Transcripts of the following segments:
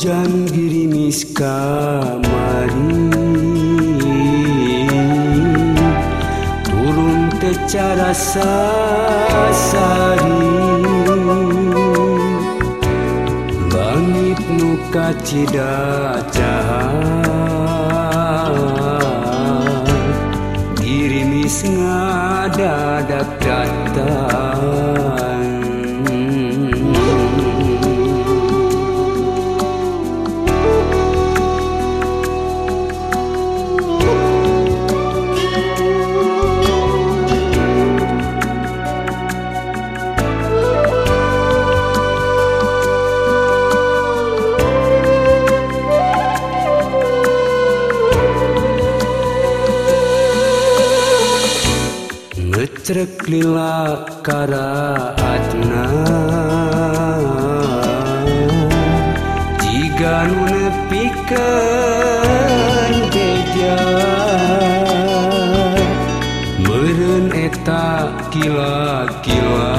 hujan girimis kamari turun tecara sasari. Langit nuka cida cahaya Ngecrek lila karaatna Jika nu nepikeun beja Meureun eta kila-kila.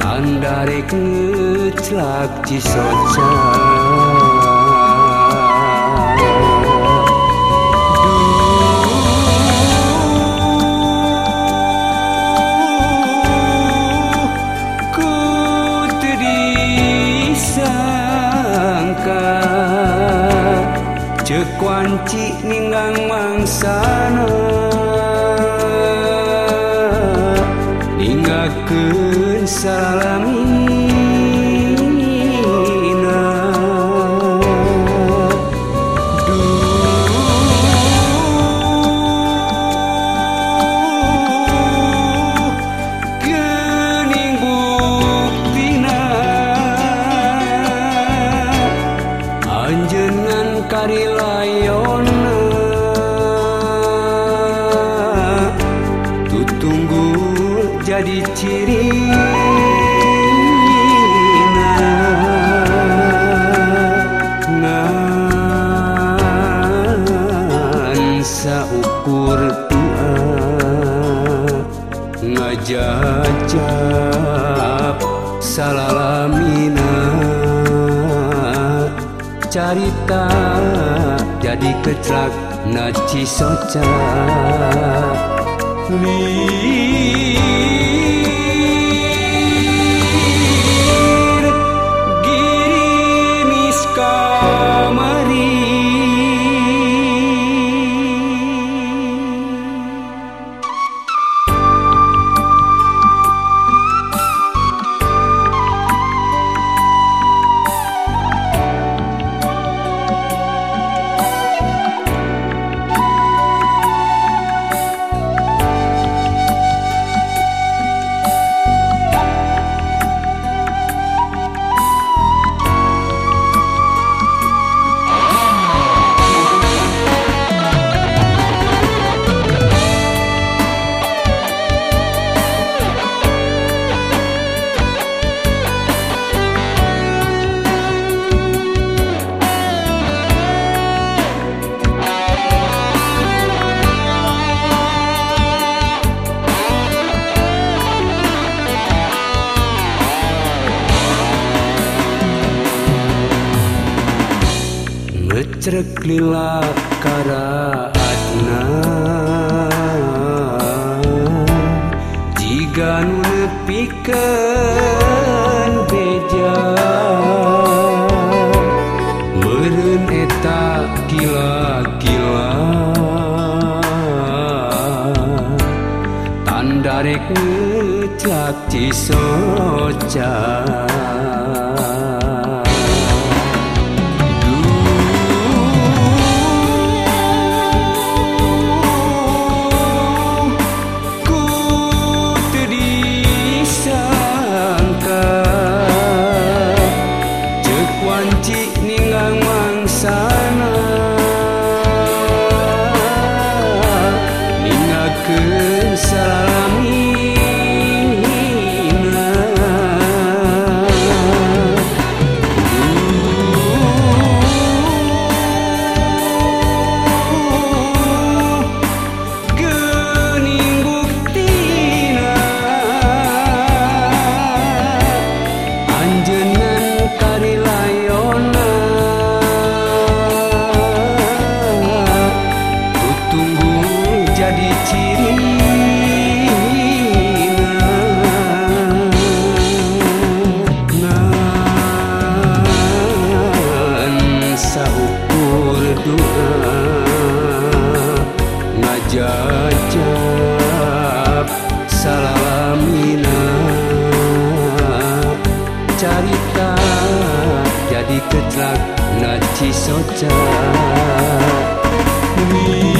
Tanda rek ngeclak cisoca sangka cekwanci ninggang mangsana. Hingga ke salami. menjadi ciri saukur tua ngajajab salalamina carita jadi keclak naci soca 苦。Ngecrek lila karaatna. Jika nu nepikeun beja Meureun eta gila-gila. Tanda rek ngeclak ninggang mangsana Ninggakeun salamina jajab salamina carita jadi ketlak naci soca Wih.